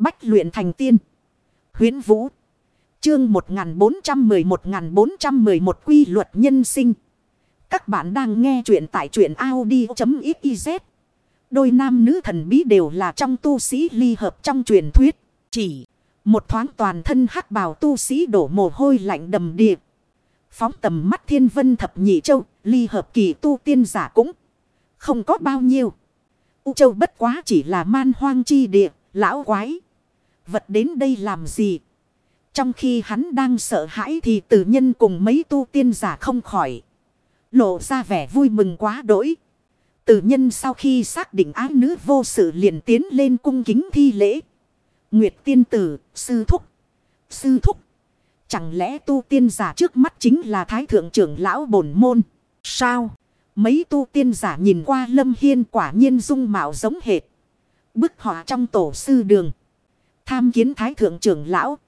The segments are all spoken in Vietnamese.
Bách luyện thành tiên. Huyến Vũ. Chương 1411-1411 quy luật nhân sinh. Các bạn đang nghe truyện tại truyện Audi.xyz. Đôi nam nữ thần bí đều là trong tu sĩ ly hợp trong truyền thuyết. Chỉ một thoáng toàn thân hắc bào tu sĩ đổ mồ hôi lạnh đầm địa. Phóng tầm mắt thiên vân thập nhị châu, ly hợp kỳ tu tiên giả cũng không có bao nhiêu. U châu bất quá chỉ là man hoang chi địa, lão quái. Vật đến đây làm gì? Trong khi hắn đang sợ hãi thì tử nhân cùng mấy tu tiên giả không khỏi. Lộ ra vẻ vui mừng quá đỗi. Tử nhân sau khi xác định ái nữ vô sự liền tiến lên cung kính thi lễ. Nguyệt tiên tử, sư thúc. Sư thúc. Chẳng lẽ tu tiên giả trước mắt chính là thái thượng trưởng lão bổn môn? Sao? Mấy tu tiên giả nhìn qua lâm hiên quả nhiên dung mạo giống hệt. Bức họa trong tổ sư đường. Tham kiến thái thượng trưởng lão.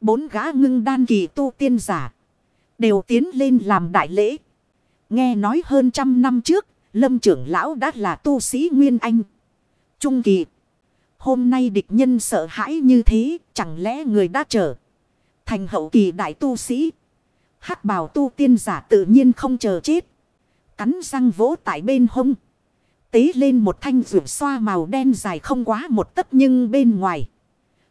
Bốn gã ngưng đan kỳ tu tiên giả. Đều tiến lên làm đại lễ. Nghe nói hơn trăm năm trước. Lâm trưởng lão đã là tu sĩ Nguyên Anh. Trung kỳ. Hôm nay địch nhân sợ hãi như thế. Chẳng lẽ người đã trở. Thành hậu kỳ đại tu sĩ. hắc bào tu tiên giả tự nhiên không chờ chết. Cắn răng vỗ tại bên hông. Tế lên một thanh rượu xoa màu đen dài không quá một tấc nhưng bên ngoài.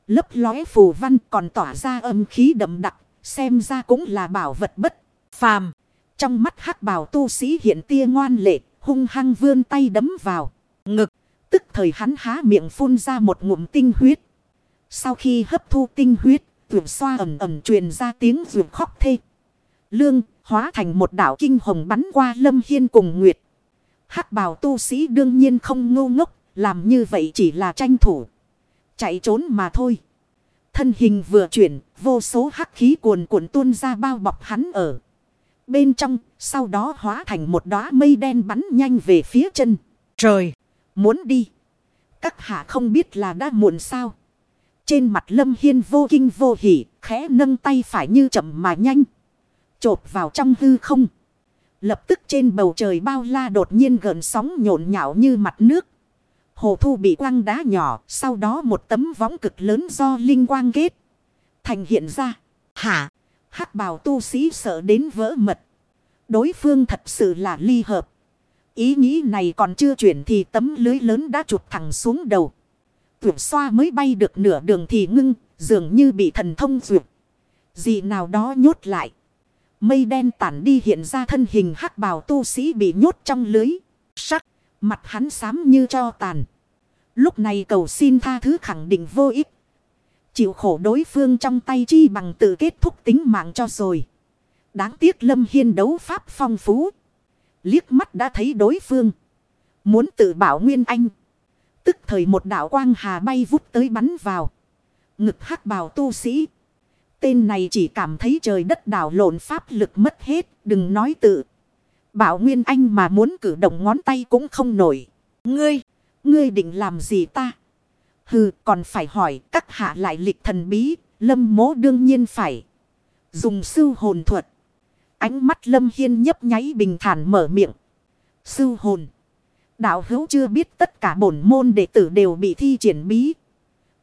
Lấp lóe phù văn còn tỏa ra âm khí đậm đặc. Xem ra cũng là bảo vật bất phàm. Trong mắt hắc bào tu sĩ hiện tia ngoan lệ. Hung hăng vươn tay đấm vào. Ngực. Tức thời hắn há miệng phun ra một ngụm tinh huyết. Sau khi hấp thu tinh huyết. Rượu xoa ẩm ẩm truyền ra tiếng ruột khóc thê. Lương hóa thành một đảo kinh hồng bắn qua lâm hiên cùng nguyệt. hắc bào tu sĩ đương nhiên không ngu ngốc. Làm như vậy chỉ là tranh thủ. Chạy trốn mà thôi. Thân hình vừa chuyển, vô số hắc khí cuồn cuộn tuôn ra bao bọc hắn ở. Bên trong, sau đó hóa thành một đóa mây đen bắn nhanh về phía chân. Trời, muốn đi. Các hạ không biết là đã muộn sao. Trên mặt lâm hiên vô kinh vô hỉ, khẽ nâng tay phải như chậm mà nhanh. Chộp vào trong hư không. Lập tức trên bầu trời bao la đột nhiên gần sóng nhộn nhạo như mặt nước. Hồ thu bị quăng đá nhỏ, sau đó một tấm võng cực lớn do linh quang kết. Thành hiện ra. Hả? hắc bào tu sĩ sợ đến vỡ mật. Đối phương thật sự là ly hợp. Ý nghĩ này còn chưa chuyển thì tấm lưới lớn đã chụp thẳng xuống đầu. Tuyển xoa mới bay được nửa đường thì ngưng, dường như bị thần thông duyệt. Gì nào đó nhốt lại. Mây đen tản đi hiện ra thân hình hắc bào tu sĩ bị nhốt trong lưới. Sắc, mặt hắn xám như cho tàn. Lúc này cầu xin tha thứ khẳng định vô ích. Chịu khổ đối phương trong tay chi bằng tự kết thúc tính mạng cho rồi. Đáng tiếc Lâm Hiên đấu pháp phong phú. Liếc mắt đã thấy đối phương. Muốn tự bảo Nguyên Anh. Tức thời một đạo quang hà bay vút tới bắn vào. Ngực hắc bào tu sĩ. Tên này chỉ cảm thấy trời đất đảo lộn pháp lực mất hết. Đừng nói tự. Bảo Nguyên Anh mà muốn cử động ngón tay cũng không nổi. Ngươi, ngươi định làm gì ta? Hừ, còn phải hỏi các hạ lại lịch thần bí, lâm mố đương nhiên phải. Dùng sư hồn thuật. Ánh mắt lâm hiên nhấp nháy bình thản mở miệng. Sư hồn. Đạo hữu chưa biết tất cả bổn môn đệ tử đều bị thi triển bí.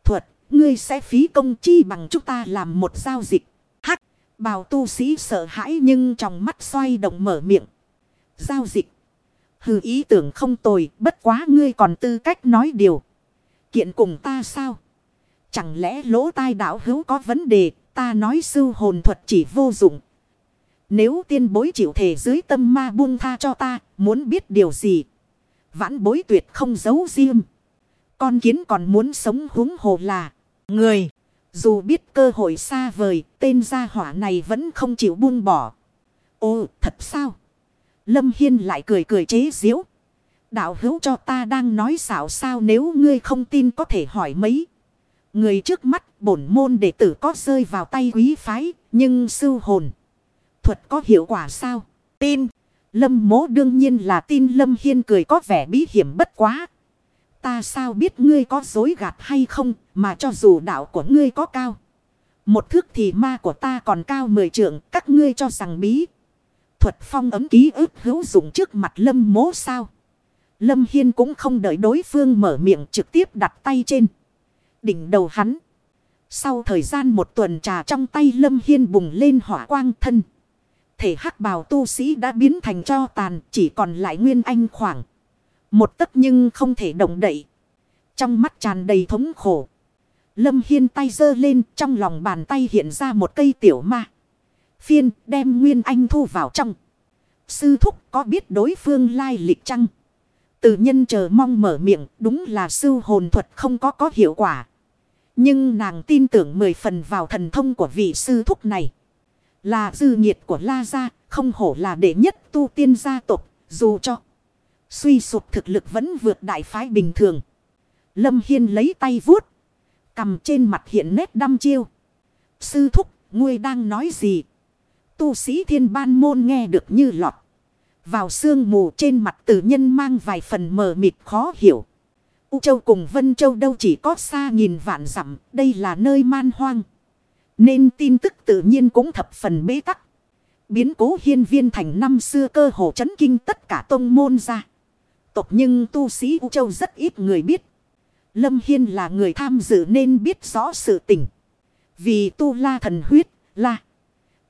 Thuật, ngươi sẽ phí công chi bằng chúng ta làm một giao dịch. Hắc, bào tu sĩ sợ hãi nhưng trong mắt xoay động mở miệng. Giao dịch. Hừ ý tưởng không tồi, bất quá ngươi còn tư cách nói điều. Kiện cùng ta sao? Chẳng lẽ lỗ tai đạo hữu có vấn đề, ta nói sư hồn thuật chỉ vô dụng. Nếu tiên bối chịu thể dưới tâm ma buông tha cho ta, muốn biết điều gì? Vãn bối tuyệt không giấu riêng. Con kiến còn muốn sống húng hồ là người. Dù biết cơ hội xa vời, tên gia hỏa này vẫn không chịu buông bỏ. Ồ, thật sao? Lâm Hiên lại cười cười chế giễu. Đạo hữu cho ta đang nói xảo sao nếu ngươi không tin có thể hỏi mấy. Người trước mắt bổn môn đệ tử có rơi vào tay quý phái, nhưng sư hồn. Thuật có hiệu quả sao? Tin. Lâm mố đương nhiên là tin Lâm Hiên cười có vẻ bí hiểm bất quá. Ta sao biết ngươi có dối gạt hay không, mà cho dù đạo của ngươi có cao. Một thước thì ma của ta còn cao mười trượng, các ngươi cho rằng bí. Thuật phong ấm ký ức hữu dụng trước mặt lâm mố sao. Lâm Hiên cũng không đợi đối phương mở miệng trực tiếp đặt tay trên. Đỉnh đầu hắn. Sau thời gian một tuần trà trong tay Lâm Hiên bùng lên hỏa quang thân. Thể hắc bào tu sĩ đã biến thành cho tàn, chỉ còn lại nguyên anh khoảng. Một tấc nhưng không thể động đậy. Trong mắt tràn đầy thống khổ. Lâm Hiên tay giơ lên, trong lòng bàn tay hiện ra một cây tiểu ma. Phiên đem Nguyên Anh thu vào trong. Sư thúc có biết đối phương lai lịch chăng? Từ nhân chờ mong mở miệng đúng là sư hồn thuật không có có hiệu quả. Nhưng nàng tin tưởng mười phần vào thần thông của vị sư thúc này. Là dư nhiệt của La Gia, không hổ là đệ nhất tu tiên gia tộc, dù cho suy sụp thực lực vẫn vượt đại phái bình thường. Lâm Hiên lấy tay vuốt, cầm trên mặt hiện nét đăm chiêu. Sư thúc, ngươi đang nói gì? Tu sĩ thiên ban môn nghe được như lọt. Vào sương mù trên mặt tử nhân mang vài phần mờ mịt khó hiểu. U Châu cùng Vân Châu đâu chỉ có xa nghìn vạn dặm, đây là nơi man hoang. Nên tin tức tự nhiên cũng thập phần bế tắc. Biến cố hiên viên thành năm xưa cơ hồ chấn kinh tất cả tông môn ra. Tộc nhưng tu sĩ U Châu rất ít người biết. Lâm Hiên là người tham dự nên biết rõ sự tình. Vì tu la thần huyết, la.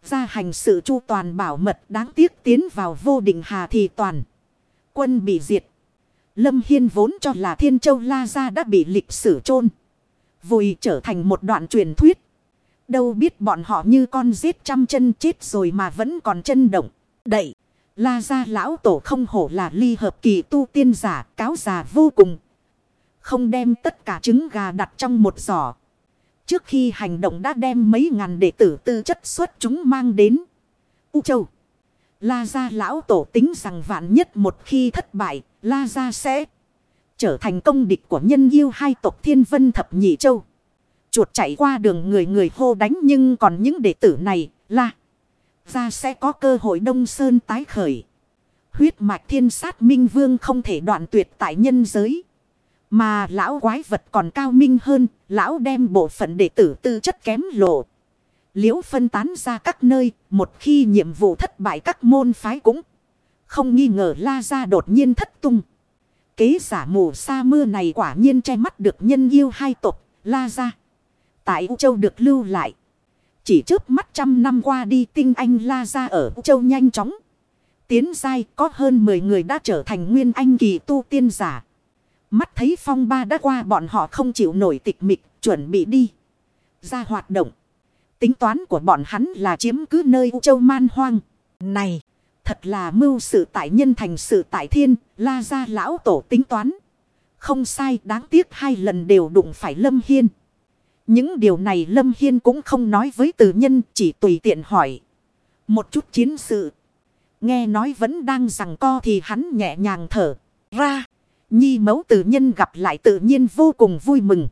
Ra hành sự chu toàn bảo mật đáng tiếc tiến vào vô định hà thì toàn. Quân bị diệt. Lâm Hiên vốn cho là Thiên Châu La Gia đã bị lịch sử chôn Vùi trở thành một đoạn truyền thuyết. Đâu biết bọn họ như con giết trăm chân chết rồi mà vẫn còn chân động. Đậy. La Gia lão tổ không hổ là ly hợp kỳ tu tiên giả, cáo già vô cùng. Không đem tất cả trứng gà đặt trong một giỏ. Trước khi hành động đã đem mấy ngàn đệ tử tư chất xuất chúng mang đến. U Châu. La Gia lão tổ tính rằng vạn nhất một khi thất bại, La Gia sẽ trở thành công địch của nhân yêu hai tộc Thiên Vân Thập Nhị Châu. Chuột chạy qua đường người người hô đánh nhưng còn những đệ tử này, La Gia sẽ có cơ hội đông sơn tái khởi. Huyết mạch thiên sát minh vương không thể đoạn tuyệt tại nhân giới. Mà lão quái vật còn cao minh hơn, lão đem bộ phận đệ tử tư chất kém lộ. Liễu phân tán ra các nơi, một khi nhiệm vụ thất bại các môn phái cũng không nghi ngờ la ra đột nhiên thất tung. Kế giả mù sa mưa này quả nhiên che mắt được nhân yêu hai tộc, la ra. Tại U Châu được lưu lại. Chỉ trước mắt trăm năm qua đi tinh anh la ra ở U Châu nhanh chóng. Tiến dai có hơn 10 người đã trở thành nguyên anh kỳ tu tiên giả. Mắt thấy phong ba đã qua bọn họ không chịu nổi tịch mịch, chuẩn bị đi. Ra hoạt động. Tính toán của bọn hắn là chiếm cứ nơi U Châu man hoang. Này, thật là mưu sự tại nhân thành sự tại thiên, la ra lão tổ tính toán. Không sai, đáng tiếc hai lần đều đụng phải Lâm Hiên. Những điều này Lâm Hiên cũng không nói với tử nhân, chỉ tùy tiện hỏi. Một chút chiến sự. Nghe nói vẫn đang rằng co thì hắn nhẹ nhàng thở ra. Nhi mẫu tử nhân gặp lại tự nhiên vô cùng vui mừng.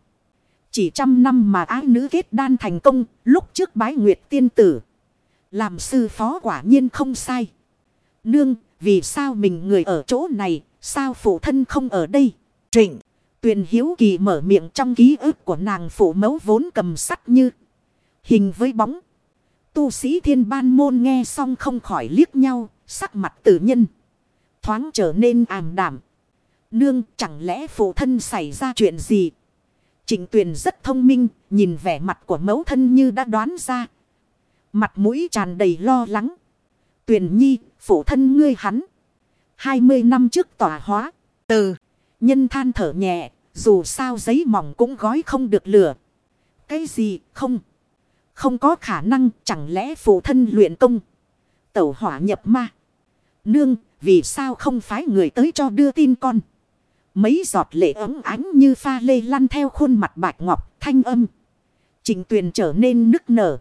Chỉ trăm năm mà ái nữ kết đan thành công, lúc trước bái nguyệt tiên tử. Làm sư phó quả nhiên không sai. Nương, vì sao mình người ở chỗ này, sao phụ thân không ở đây? Trịnh, tuyền hiếu kỳ mở miệng trong ký ức của nàng phụ mẫu vốn cầm sắt như hình với bóng. Tu sĩ thiên ban môn nghe xong không khỏi liếc nhau, sắc mặt tự nhân. Thoáng trở nên ảm đảm. Nương chẳng lẽ phụ thân xảy ra chuyện gì? Trịnh tuyền rất thông minh, nhìn vẻ mặt của mẫu thân như đã đoán ra. Mặt mũi tràn đầy lo lắng. Tuyền nhi, phụ thân ngươi hắn. 20 năm trước tỏa hóa. Từ, nhân than thở nhẹ, dù sao giấy mỏng cũng gói không được lửa. Cái gì, không? Không có khả năng, chẳng lẽ phụ thân luyện công. Tẩu hỏa nhập ma. Nương, vì sao không phái người tới cho đưa tin con? Mấy giọt lệ ấm ánh như pha lê lăn theo khuôn mặt bạch ngọc, thanh âm. Trình tuyền trở nên nức nở.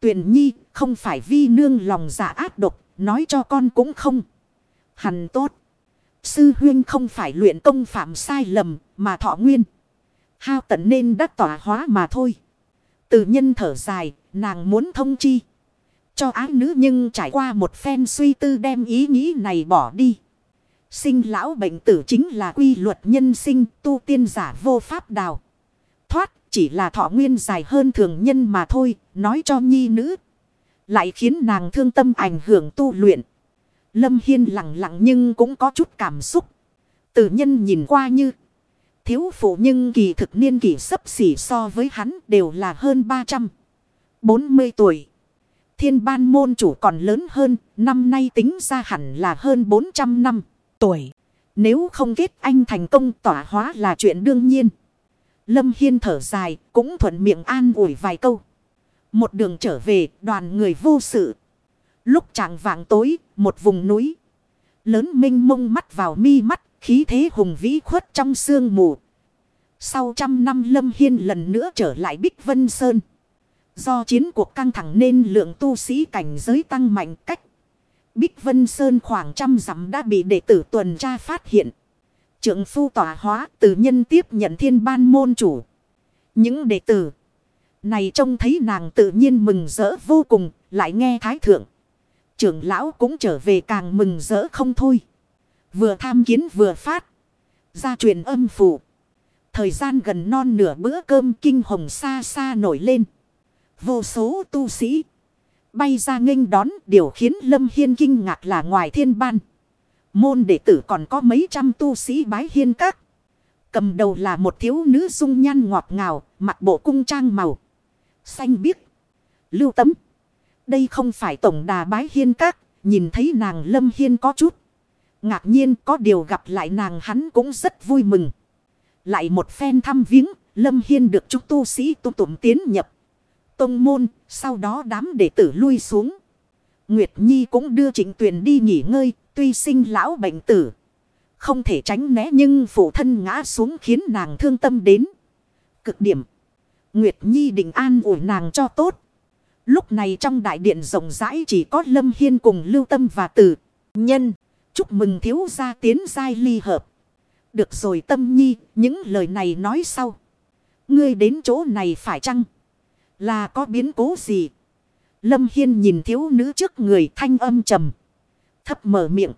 Tuyền nhi không phải vi nương lòng dạ ác độc, nói cho con cũng không. Hẳn tốt. Sư huyên không phải luyện công phạm sai lầm, mà thọ nguyên. Hao tận nên đã tỏa hóa mà thôi. Từ nhân thở dài, nàng muốn thông chi. Cho ái nữ nhưng trải qua một phen suy tư đem ý nghĩ này bỏ đi. Sinh lão bệnh tử chính là quy luật nhân sinh tu tiên giả vô pháp đào. Thoát chỉ là thọ nguyên dài hơn thường nhân mà thôi, nói cho nhi nữ. Lại khiến nàng thương tâm ảnh hưởng tu luyện. Lâm Hiên lặng lặng nhưng cũng có chút cảm xúc. Tử nhân nhìn qua như thiếu phụ nhưng kỳ thực niên kỳ sấp xỉ so với hắn đều là hơn 340 tuổi. Thiên ban môn chủ còn lớn hơn, năm nay tính ra hẳn là hơn 400 năm tuổi. Nếu không kết anh thành công tỏa hóa là chuyện đương nhiên. Lâm Hiên thở dài, cũng thuận miệng an ủi vài câu. Một đường trở về, đoàn người vô sự. Lúc trạng vạng tối, một vùng núi. Lớn minh mông mắt vào mi mắt, khí thế hùng vĩ khuất trong sương mù. Sau trăm năm Lâm Hiên lần nữa trở lại Bích Vân Sơn. Do chiến cuộc căng thẳng nên lượng tu sĩ cảnh giới tăng mạnh cách. Bích Vân Sơn khoảng trăm dặm đã bị đệ tử tuần tra phát hiện. Trưởng phu tỏa hóa từ nhân tiếp nhận thiên ban môn chủ. Những đệ tử này trông thấy nàng tự nhiên mừng rỡ vô cùng, lại nghe thái thượng. Trưởng lão cũng trở về càng mừng rỡ không thôi. Vừa tham kiến vừa phát. Ra truyền âm phủ. Thời gian gần non nửa bữa cơm kinh hồng xa xa nổi lên. Vô số tu sĩ. Bay ra nghênh đón điều khiến Lâm Hiên kinh ngạc là ngoài thiên ban. Môn đệ tử còn có mấy trăm tu sĩ bái hiên các. Cầm đầu là một thiếu nữ dung nhan ngọt ngào, mặc bộ cung trang màu. Xanh biếc. Lưu tấm. Đây không phải tổng đà bái hiên các, nhìn thấy nàng Lâm Hiên có chút. Ngạc nhiên có điều gặp lại nàng hắn cũng rất vui mừng. Lại một phen thăm viếng, Lâm Hiên được chúng tu sĩ tu tụm tiến nhập. Tông môn, sau đó đám đệ tử lui xuống. Nguyệt Nhi cũng đưa trịnh tuyền đi nghỉ ngơi, tuy sinh lão bệnh tử. Không thể tránh né nhưng phụ thân ngã xuống khiến nàng thương tâm đến. Cực điểm. Nguyệt Nhi định an ủi nàng cho tốt. Lúc này trong đại điện rộng rãi chỉ có Lâm Hiên cùng Lưu Tâm và Tử. Nhân. Chúc mừng thiếu gia tiến giai ly hợp. Được rồi Tâm Nhi, những lời này nói sau. Ngươi đến chỗ này phải chăng? Là có biến cố gì? Lâm Hiên nhìn thiếu nữ trước người thanh âm trầm. Thấp mở miệng.